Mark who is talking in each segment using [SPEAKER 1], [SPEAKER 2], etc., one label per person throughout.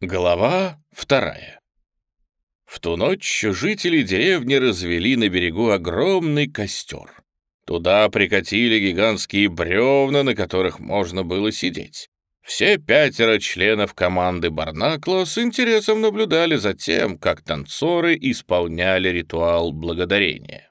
[SPEAKER 1] Глава вторая. В ту ночь жители деревни развели на берегу огромный костер. Туда прикатили гигантские бревна, на которых можно было сидеть. Все пятеро членов команды Барнакла с интересом наблюдали за тем, как танцоры исполняли ритуал благодарения.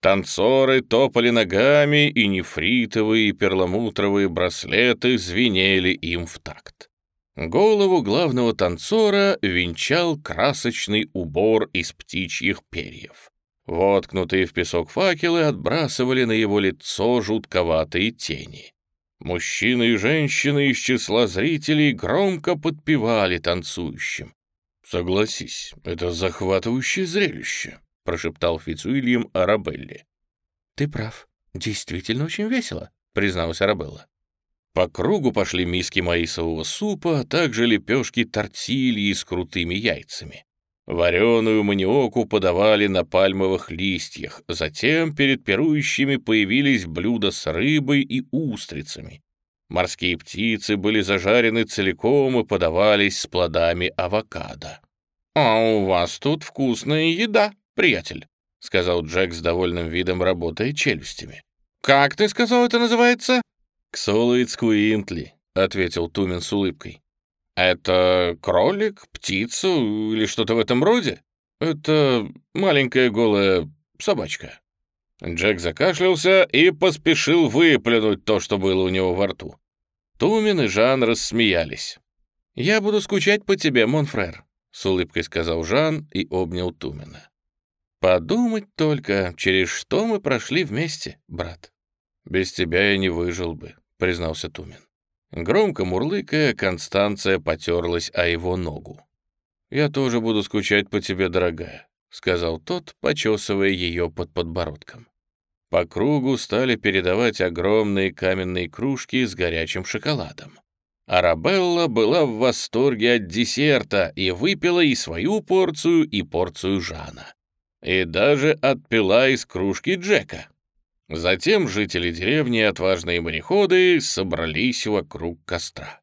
[SPEAKER 1] Танцоры топали ногами, и нефритовые и перламутровые браслеты звенели им в такт. Голову главного танцора венчал красочный убор из птичьих перьев. Воткнутые в песок факелы отбрасывали на его лицо жутковатые тени. Мужчины и женщины из числа зрителей громко подпевали танцующим. «Согласись, это захватывающее зрелище», — прошептал Фицуильям Арабелли.
[SPEAKER 2] «Ты прав, действительно очень весело», — призналась Арабелла.
[SPEAKER 1] По кругу пошли миски маисового супа, а также лепешки тортильи с крутыми яйцами. Вареную маниоку подавали на пальмовых листьях, затем перед пирующими появились блюда с рыбой и устрицами. Морские птицы были зажарены целиком и подавались с плодами авокадо.
[SPEAKER 3] «А у вас тут вкусная еда, приятель», — сказал Джек с довольным видом, работая челюстями. «Как ты сказал, это называется?»
[SPEAKER 1] «Ксолоицкуинтли», — ответил Тумен с улыбкой.
[SPEAKER 3] «Это кролик, птица или что-то в этом роде?»
[SPEAKER 1] «Это маленькая голая собачка». Джек закашлялся и поспешил выплюнуть то, что было у него во рту. Тумен и Жан рассмеялись.
[SPEAKER 2] «Я буду скучать по тебе, Монфрер», — с улыбкой сказал Жан и обнял Тумена. «Подумать только, через что мы прошли вместе, брат.
[SPEAKER 1] Без тебя я не выжил бы признался Тумин. Громко мурлыкая, Констанция потерлась о его ногу. «Я тоже буду скучать по тебе, дорогая», — сказал тот, почесывая ее под подбородком. По кругу стали передавать огромные каменные кружки с горячим шоколадом. Арабелла была в восторге от десерта и выпила и свою порцию, и порцию Жана. И даже отпила из кружки Джека. Затем жители деревни и отважные мореходы собрались вокруг костра.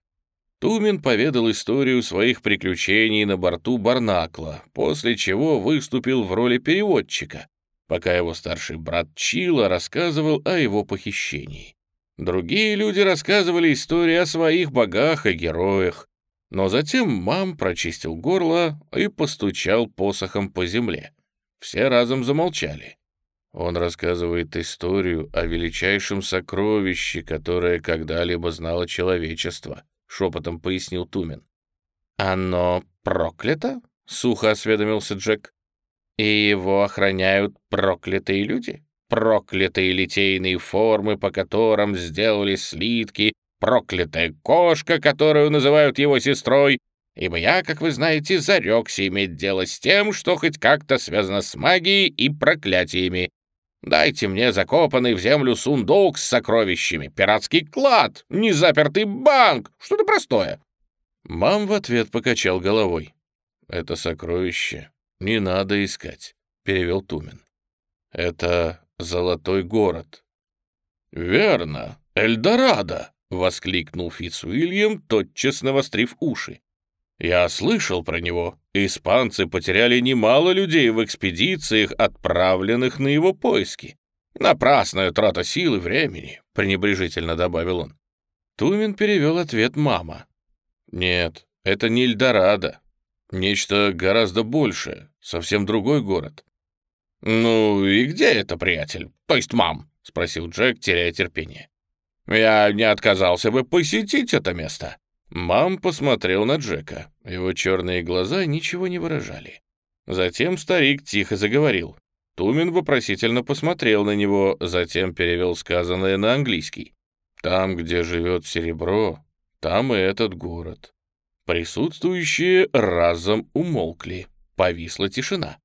[SPEAKER 1] Тумин поведал историю своих приключений на борту Барнакла, после чего выступил в роли переводчика, пока его старший брат Чила рассказывал о его похищении. Другие люди рассказывали истории о своих богах и героях, но затем мам прочистил горло и постучал посохом по земле. Все разом замолчали. Он рассказывает историю о величайшем сокровище, которое когда-либо знало человечество, шепотом пояснил Тумен.
[SPEAKER 3] Оно проклято? Сухо осведомился Джек. И его охраняют проклятые люди? Проклятые литейные формы, по которым сделали слитки, проклятая кошка, которую называют его сестрой, ибо я, как вы знаете, зарекся иметь дело с тем, что хоть как-то связано с магией и проклятиями. Дайте мне закопанный в землю сундук с сокровищами, пиратский клад, незапертый банк, что-то простое».
[SPEAKER 1] Мам в ответ покачал головой. «Это сокровище не надо искать», — перевел Тумен. «Это золотой город».
[SPEAKER 3] «Верно, Эльдорадо!» — воскликнул Фитц Уильям, тотчас навострив уши. Я слышал про него. Испанцы потеряли немало людей в экспедициях, отправленных на его поиски. Напрасная трата сил и времени, пренебрежительно добавил он.
[SPEAKER 1] Тумин перевел ответ «мама». Нет, это не Эльдорадо. Нечто гораздо большее, совсем другой город.
[SPEAKER 3] «Ну и где это, приятель? То есть мам?» — спросил Джек, теряя терпение. «Я не отказался бы посетить это место.
[SPEAKER 1] Мам посмотрел на Джека. Его черные глаза ничего не выражали. Затем старик тихо заговорил. Тумин вопросительно посмотрел на него, затем перевел сказанное на английский. «Там, где живет серебро, там и этот город». Присутствующие разом умолкли. Повисла тишина.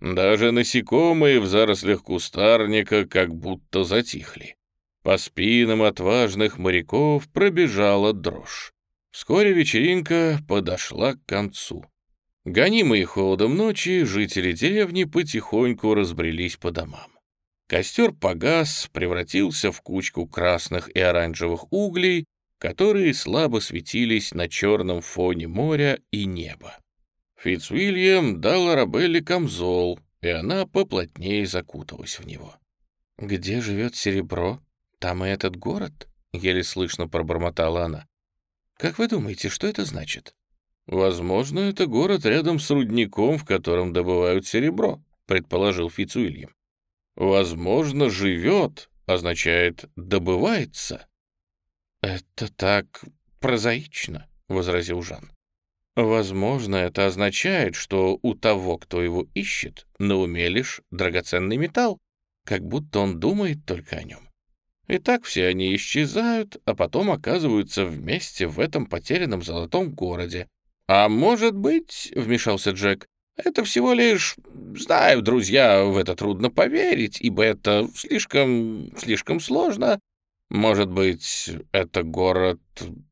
[SPEAKER 1] Даже насекомые в зарослях кустарника как будто затихли. По спинам отважных моряков пробежала дрожь. Вскоре вечеринка подошла к концу. Гонимые холодом ночи, жители деревни потихоньку разбрелись по домам. Костер погас, превратился в кучку красных и оранжевых углей, которые слабо светились на черном фоне моря и неба. Фицуильям дал Арабелле камзол, и она поплотнее закуталась в него.
[SPEAKER 2] «Где живет серебро, там и этот город?» — еле слышно пробормотала она. «Как вы думаете, что это значит?»
[SPEAKER 1] «Возможно, это город рядом с рудником, в котором добывают серебро», — предположил Фицуильям. «Возможно, живет означает «добывается».
[SPEAKER 2] «Это так прозаично», — возразил Жан. «Возможно, это означает, что у того, кто его ищет, на уме лишь драгоценный металл, как будто он думает только о нем. И так все они исчезают, а потом оказываются вместе в этом потерянном золотом городе. А может быть, — вмешался Джек, — это всего лишь... Знаю, друзья, в это трудно поверить, ибо это слишком... слишком сложно. Может быть, это город,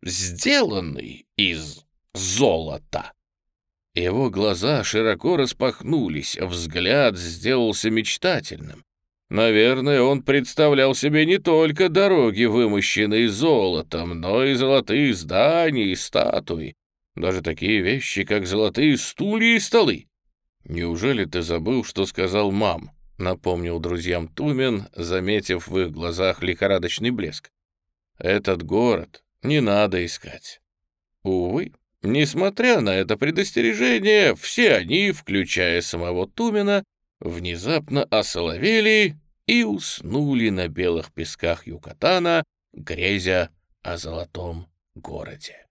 [SPEAKER 2] сделанный из золота. Его глаза широко распахнулись, а взгляд сделался мечтательным. Наверное, он представлял себе не только дороги, вымощенные золотом, но и золотые здания и статуи, даже такие вещи, как золотые стулья и столы. «Неужели ты забыл, что сказал мам?» — напомнил друзьям Тумен, заметив в их глазах лихорадочный блеск. «Этот город не надо искать». Увы, несмотря на это предостережение, все они, включая самого Тумена, внезапно осоловели и уснули на белых песках Юкатана, грезя о золотом городе.